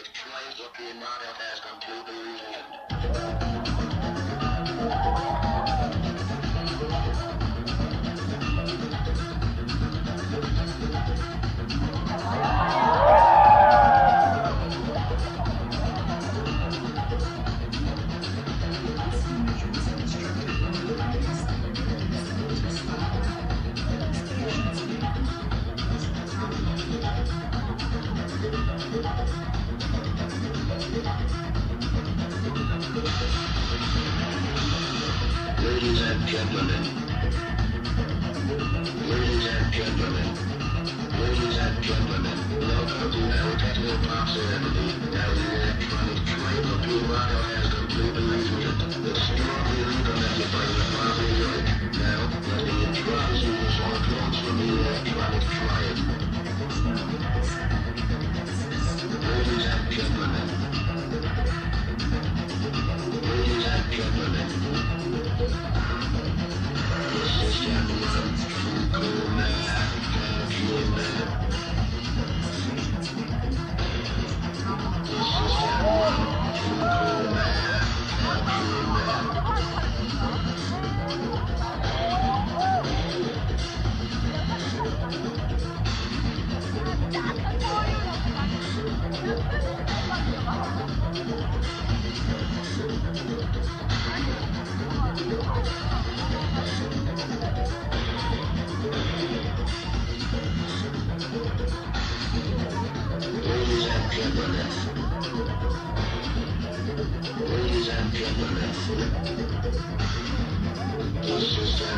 trains of the model has completely reset. Ladies and gentlemen. Ladies and gentlemen. Ladies and gentlemen. Welcome to El Techno Pop Ceremony. Now the electronic train of model has completely reset. The strongly recommended by the Bobby York. Ladies and gentlemen. This is